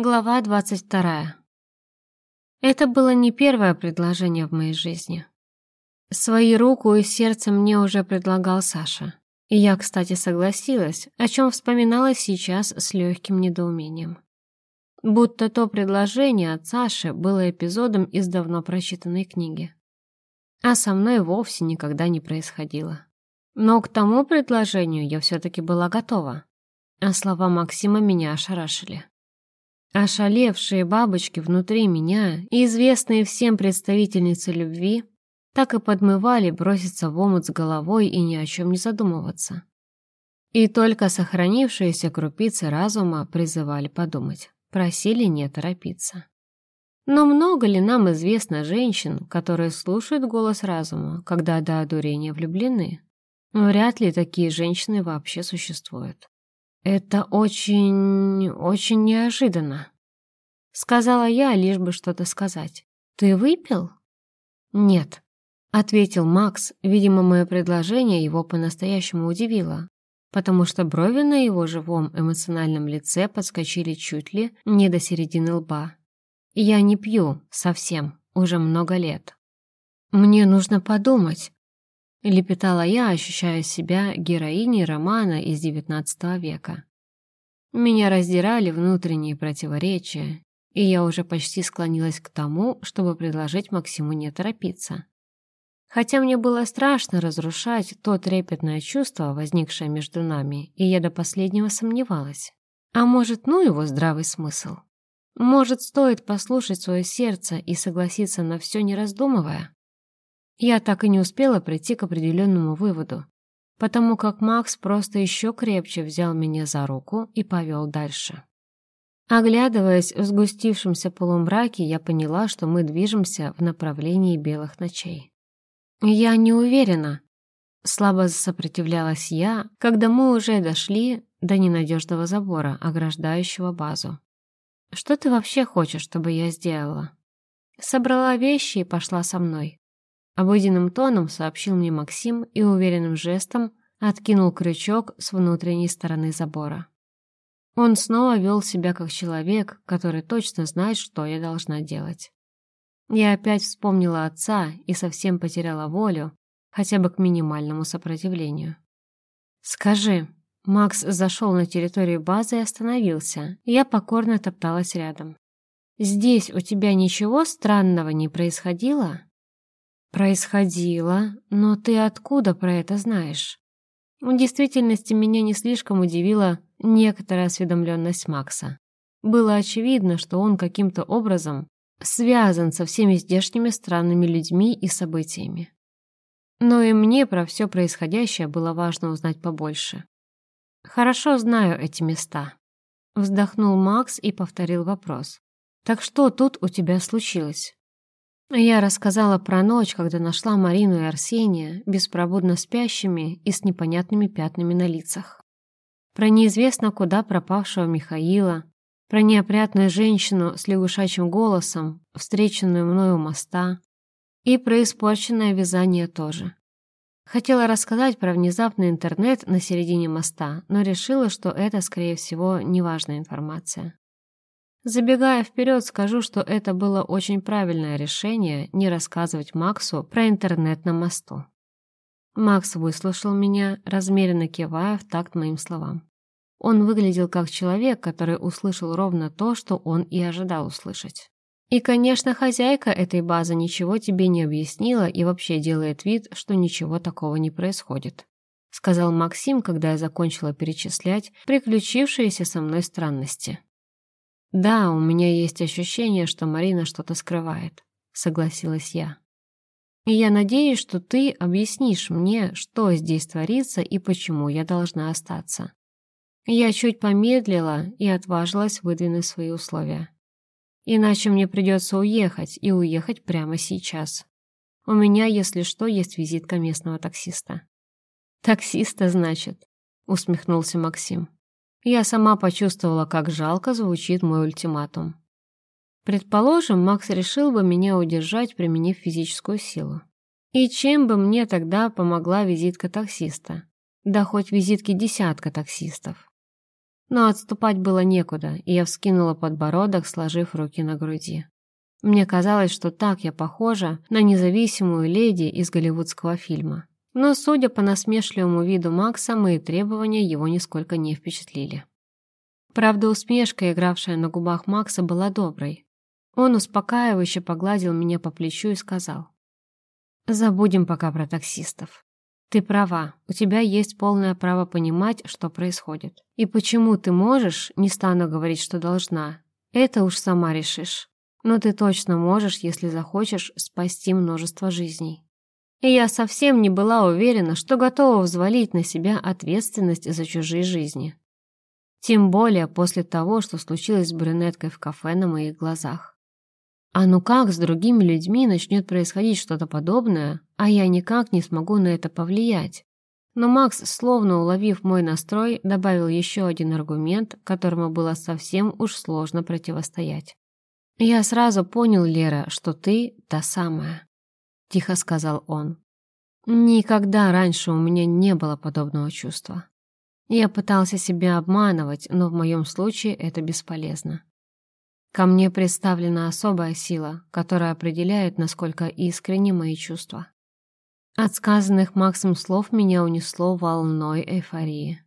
Глава двадцать вторая. Это было не первое предложение в моей жизни. Свои руку и сердце мне уже предлагал Саша. И я, кстати, согласилась, о чем вспоминала сейчас с легким недоумением. Будто то предложение от Саши было эпизодом из давно прочитанной книги. А со мной вовсе никогда не происходило. Но к тому предложению я все-таки была готова. А слова Максима меня ошарашили. Ошалевшие бабочки внутри меня и известные всем представительницы любви так и подмывали броситься в омут с головой и ни о чем не задумываться. И только сохранившиеся крупицы разума призывали подумать, просили не торопиться. Но много ли нам известно женщин, которые слушают голос разума, когда до одурения влюблены? Вряд ли такие женщины вообще существуют. «Это очень... очень неожиданно», — сказала я, лишь бы что-то сказать. «Ты выпил?» «Нет», — ответил Макс. Видимо, мое предложение его по-настоящему удивило, потому что брови на его живом эмоциональном лице подскочили чуть ли не до середины лба. «Я не пью совсем, уже много лет». «Мне нужно подумать», — лепетала я, ощущая себя героиней романа из XIX века. Меня раздирали внутренние противоречия, и я уже почти склонилась к тому, чтобы предложить Максиму не торопиться. Хотя мне было страшно разрушать то трепетное чувство, возникшее между нами, и я до последнего сомневалась. А может, ну его здравый смысл? Может, стоит послушать свое сердце и согласиться на все, не раздумывая? Я так и не успела прийти к определенному выводу, потому как Макс просто еще крепче взял меня за руку и повел дальше. Оглядываясь в сгустившемся полумраке, я поняла, что мы движемся в направлении белых ночей. «Я не уверена», — слабо сопротивлялась я, когда мы уже дошли до ненадежного забора, ограждающего базу. «Что ты вообще хочешь, чтобы я сделала?» Собрала вещи и пошла со мной. Обыденным тоном сообщил мне Максим и уверенным жестом откинул крючок с внутренней стороны забора. Он снова вел себя как человек, который точно знает, что я должна делать. Я опять вспомнила отца и совсем потеряла волю, хотя бы к минимальному сопротивлению. «Скажи», Макс зашел на территорию базы и остановился. Я покорно топталась рядом. «Здесь у тебя ничего странного не происходило?» «Происходило, но ты откуда про это знаешь?» В действительности меня не слишком удивила некоторая осведомленность Макса. Было очевидно, что он каким-то образом связан со всеми здешними странными людьми и событиями. Но и мне про все происходящее было важно узнать побольше. «Хорошо знаю эти места», — вздохнул Макс и повторил вопрос. «Так что тут у тебя случилось?» Я рассказала про ночь, когда нашла Марину и Арсения беспробудно спящими и с непонятными пятнами на лицах. Про неизвестно куда пропавшего Михаила, про неопрятную женщину с лягушачьим голосом, встреченную мною у моста, и про испорченное вязание тоже. Хотела рассказать про внезапный интернет на середине моста, но решила, что это, скорее всего, неважная информация. Забегая вперед, скажу, что это было очень правильное решение не рассказывать Максу про интернет на мосту. Макс выслушал меня, размеренно кивая в такт моим словам. Он выглядел как человек, который услышал ровно то, что он и ожидал услышать. И, конечно, хозяйка этой базы ничего тебе не объяснила и вообще делает вид, что ничего такого не происходит. Сказал Максим, когда я закончила перечислять приключившиеся со мной странности. «Да, у меня есть ощущение, что Марина что-то скрывает», — согласилась я. «И я надеюсь, что ты объяснишь мне, что здесь творится и почему я должна остаться». Я чуть помедлила и отважилась выдвинуть свои условия. Иначе мне придется уехать, и уехать прямо сейчас. У меня, если что, есть визитка местного таксиста. «Таксиста, значит?» — усмехнулся Максим. Я сама почувствовала, как жалко звучит мой ультиматум. Предположим, Макс решил бы меня удержать, применив физическую силу. И чем бы мне тогда помогла визитка таксиста? Да хоть визитки десятка таксистов. Но отступать было некуда, и я вскинула подбородок, сложив руки на груди. Мне казалось, что так я похожа на независимую леди из голливудского фильма. Но, судя по насмешливому виду Макса, мои требования его нисколько не впечатлили. Правда, усмешка, игравшая на губах Макса, была доброй. Он успокаивающе погладил меня по плечу и сказал. «Забудем пока про таксистов. Ты права, у тебя есть полное право понимать, что происходит. И почему ты можешь, не стану говорить, что должна, это уж сама решишь. Но ты точно можешь, если захочешь, спасти множество жизней. И я совсем не была уверена, что готова взвалить на себя ответственность за чужие жизни. Тем более после того, что случилось с брюнеткой в кафе на моих глазах. А ну как с другими людьми начнет происходить что-то подобное, а я никак не смогу на это повлиять? Но Макс, словно уловив мой настрой, добавил еще один аргумент, которому было совсем уж сложно противостоять. «Я сразу понял, Лера, что ты та самая», — тихо сказал он. «Никогда раньше у меня не было подобного чувства. Я пытался себя обманывать, но в моем случае это бесполезно. Ко мне представлена особая сила, которая определяет, насколько искренни мои чувства. От сказанных Максом слов меня унесло волной эйфории.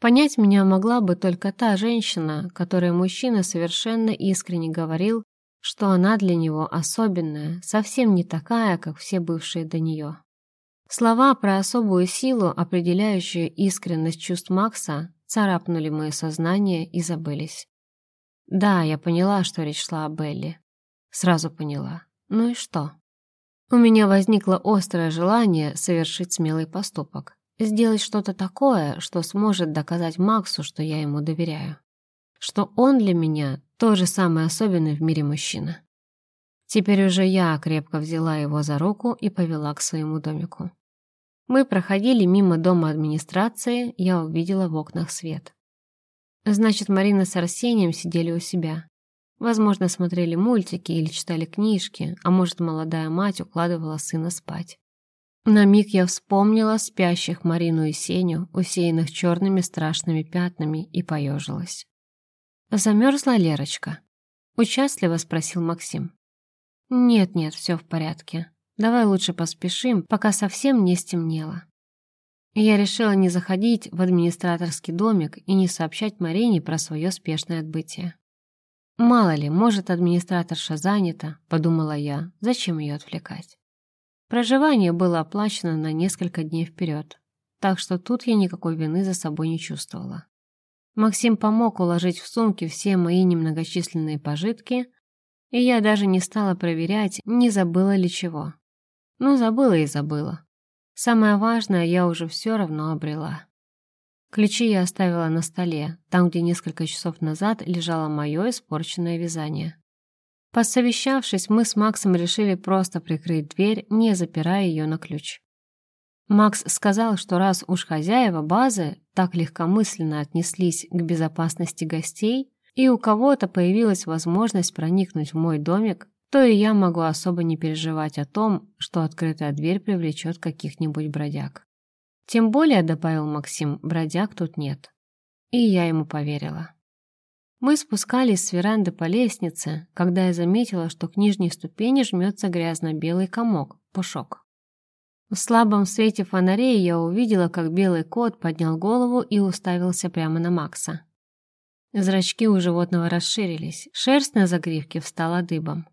Понять меня могла бы только та женщина, которой мужчина совершенно искренне говорил, что она для него особенная, совсем не такая, как все бывшие до нее. Слова про особую силу, определяющую искренность чувств Макса, царапнули мое сознание и забылись. Да, я поняла, что речь шла о Белли. Сразу поняла. Ну и что? У меня возникло острое желание совершить смелый поступок. Сделать что-то такое, что сможет доказать Максу, что я ему доверяю. Что он для меня тоже самый особенный в мире мужчина. Теперь уже я крепко взяла его за руку и повела к своему домику. Мы проходили мимо дома администрации, я увидела в окнах свет. Значит, Марина с Арсением сидели у себя. Возможно, смотрели мультики или читали книжки, а может, молодая мать укладывала сына спать. На миг я вспомнила спящих Марину и Сеню, усеянных черными страшными пятнами, и поежилась. «Замерзла Лерочка?» — участливо спросил Максим. «Нет-нет, все в порядке. Давай лучше поспешим, пока совсем не стемнело». Я решила не заходить в администраторский домик и не сообщать Марине про свое спешное отбытие. «Мало ли, может, администраторша занята», — подумала я, зачем ее отвлекать. Проживание было оплачено на несколько дней вперед, так что тут я никакой вины за собой не чувствовала. Максим помог уложить в сумки все мои немногочисленные пожитки, и я даже не стала проверять, не забыла ли чего. Ну, забыла и забыла. Самое важное я уже все равно обрела. Ключи я оставила на столе, там, где несколько часов назад лежало мое испорченное вязание. Посовещавшись, мы с Максом решили просто прикрыть дверь, не запирая ее на ключ. Макс сказал, что раз уж хозяева базы так легкомысленно отнеслись к безопасности гостей, и у кого-то появилась возможность проникнуть в мой домик, то и я могу особо не переживать о том, что открытая дверь привлечет каких-нибудь бродяг. Тем более, добавил Максим, бродяг тут нет. И я ему поверила. Мы спускались с веранды по лестнице, когда я заметила, что к нижней ступени жмется грязно-белый комок, пушок. В слабом свете фонарей я увидела, как белый кот поднял голову и уставился прямо на Макса. Зрачки у животного расширились, шерсть на загривке встала дыбом.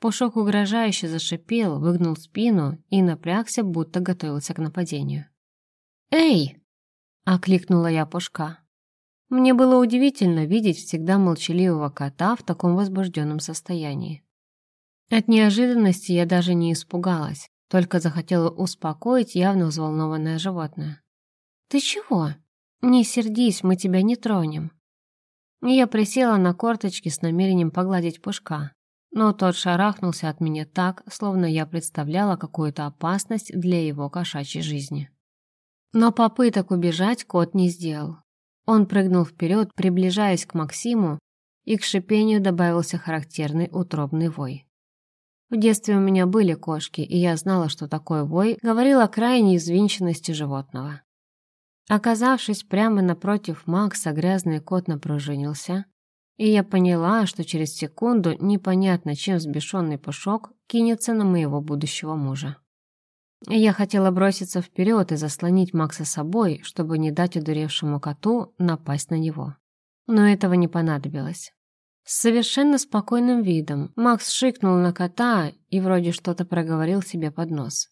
Пушок угрожающе зашипел, выгнул спину и напрягся, будто готовился к нападению. «Эй!» — окликнула я Пушка. Мне было удивительно видеть всегда молчаливого кота в таком возбужденном состоянии. От неожиданности я даже не испугалась, только захотела успокоить явно взволнованное животное. «Ты чего? Не сердись, мы тебя не тронем». Я присела на корточки с намерением погладить пушка, но тот шарахнулся от меня так, словно я представляла какую-то опасность для его кошачьей жизни. Но попыток убежать кот не сделал. Он прыгнул вперед, приближаясь к Максиму, и к шипению добавился характерный утробный вой. В детстве у меня были кошки, и я знала, что такой вой говорил о крайней извинченности животного. Оказавшись прямо напротив Макса, грязный кот напружинился, и я поняла, что через секунду непонятно, чем взбешенный Пушок кинется на моего будущего мужа. Я хотела броситься вперед и заслонить Макса собой, чтобы не дать удуревшему коту напасть на него. Но этого не понадобилось. С совершенно спокойным видом Макс шикнул на кота и вроде что-то проговорил себе под нос.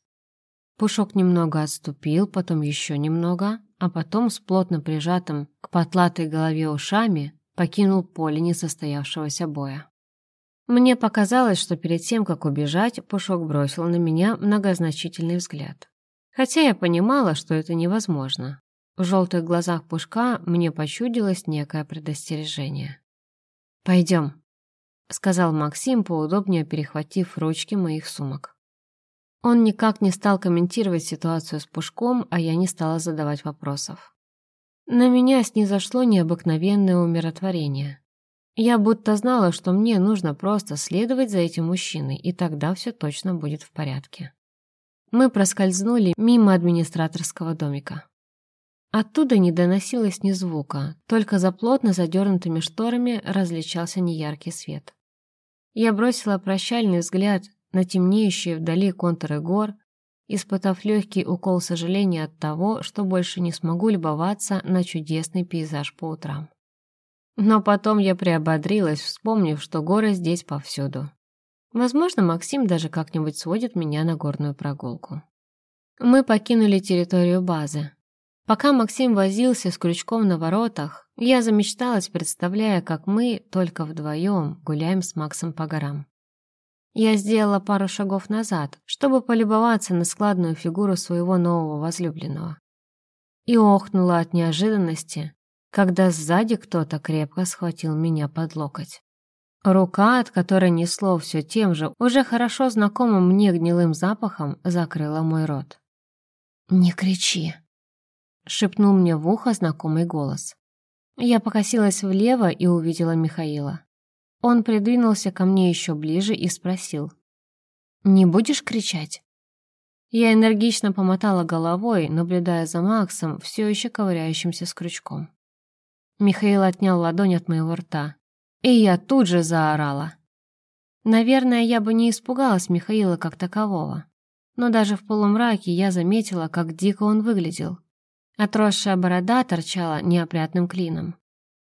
Пушок немного отступил, потом еще немного, а потом с плотно прижатым к потлатой голове ушами покинул поле несостоявшегося боя. Мне показалось, что перед тем, как убежать, Пушок бросил на меня многозначительный взгляд. Хотя я понимала, что это невозможно. В желтых глазах Пушка мне почудилось некое предостережение. «Пойдем», — сказал Максим, поудобнее перехватив ручки моих сумок. Он никак не стал комментировать ситуацию с Пушком, а я не стала задавать вопросов. На меня снизошло необыкновенное умиротворение. Я будто знала, что мне нужно просто следовать за этим мужчиной, и тогда все точно будет в порядке. Мы проскользнули мимо администраторского домика. Оттуда не доносилось ни звука, только за плотно задернутыми шторами различался неяркий свет. Я бросила прощальный взгляд на темнеющие вдали контуры гор, испытав легкий укол сожаления от того, что больше не смогу любоваться на чудесный пейзаж по утрам. Но потом я приободрилась, вспомнив, что горы здесь повсюду. Возможно, Максим даже как-нибудь сводит меня на горную прогулку. Мы покинули территорию базы. Пока Максим возился с крючком на воротах, я замечталась, представляя, как мы, только вдвоем, гуляем с Максом по горам. Я сделала пару шагов назад, чтобы полюбоваться на складную фигуру своего нового возлюбленного. И охнула от неожиданности, когда сзади кто-то крепко схватил меня под локоть. Рука, от которой несло все тем же, уже хорошо знакомым мне гнилым запахом, закрыла мой рот. «Не кричи!» — шепнул мне в ухо знакомый голос. Я покосилась влево и увидела Михаила. Он придвинулся ко мне еще ближе и спросил. «Не будешь кричать?» Я энергично помотала головой, наблюдая за Максом, все еще ковыряющимся с крючком. Михаил отнял ладонь от моего рта. И я тут же заорала. Наверное, я бы не испугалась Михаила как такового. Но даже в полумраке я заметила, как дико он выглядел. Отросшая борода торчала неопрятным клином.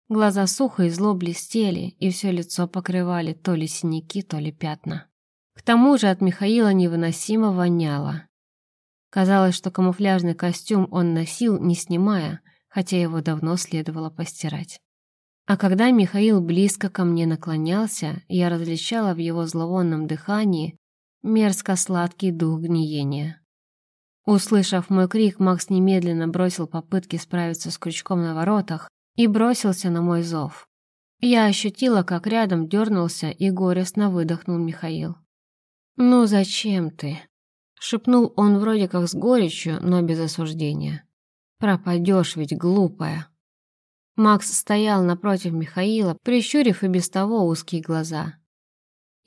Глаза сухо и зло блестели, и все лицо покрывали то ли синяки, то ли пятна. К тому же от Михаила невыносимо воняло. Казалось, что камуфляжный костюм он носил, не снимая, хотя его давно следовало постирать. А когда Михаил близко ко мне наклонялся, я различала в его зловонном дыхании мерзко-сладкий дух гниения. Услышав мой крик, Макс немедленно бросил попытки справиться с крючком на воротах и бросился на мой зов. Я ощутила, как рядом дернулся и горестно выдохнул Михаил. «Ну зачем ты?» — шепнул он вроде как с горечью, но без осуждения. Пропадешь ведь, глупая. Макс стоял напротив Михаила, прищурив и без того узкие глаза.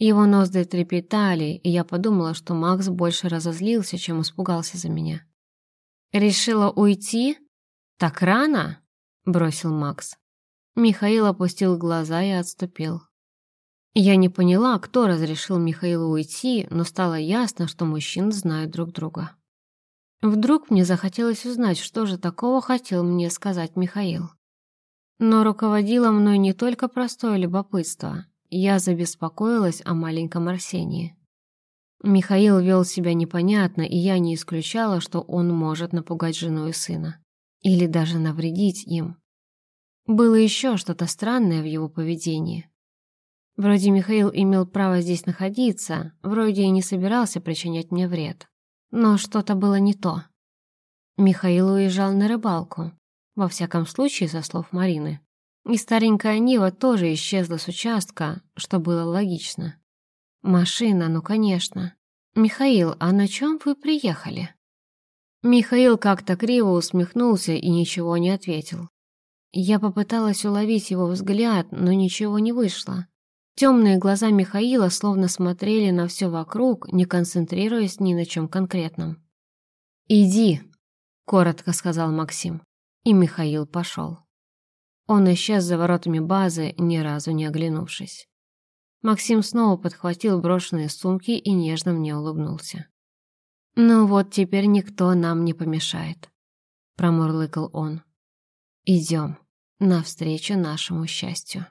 Его ноздри трепетали, и я подумала, что Макс больше разозлился, чем испугался за меня. «Решила уйти? Так рано?» — бросил Макс. Михаил опустил глаза и отступил. Я не поняла, кто разрешил Михаилу уйти, но стало ясно, что мужчины знают друг друга. Вдруг мне захотелось узнать, что же такого хотел мне сказать Михаил. Но руководило мной не только простое любопытство. Я забеспокоилась о маленьком Арсении. Михаил вел себя непонятно, и я не исключала, что он может напугать жену и сына. Или даже навредить им. Было еще что-то странное в его поведении. Вроде Михаил имел право здесь находиться, вроде и не собирался причинять мне вред. Но что-то было не то. Михаил уезжал на рыбалку. Во всяком случае, со слов Марины. И старенькая Нива тоже исчезла с участка, что было логично. Машина, ну конечно. Михаил, а на чем вы приехали? Михаил как-то криво усмехнулся и ничего не ответил. Я попыталась уловить его взгляд, но ничего не вышло. Темные глаза Михаила словно смотрели на все вокруг, не концентрируясь ни на чем конкретном. «Иди», — коротко сказал Максим. и Михаил пошел. Он исчез за воротами базы, ни разу не оглянувшись. Максим снова подхватил брошенные сумки и нежно мне улыбнулся. «Ну вот теперь никто нам не помешает», — промурлыкал он. «Идем навстречу нашему счастью».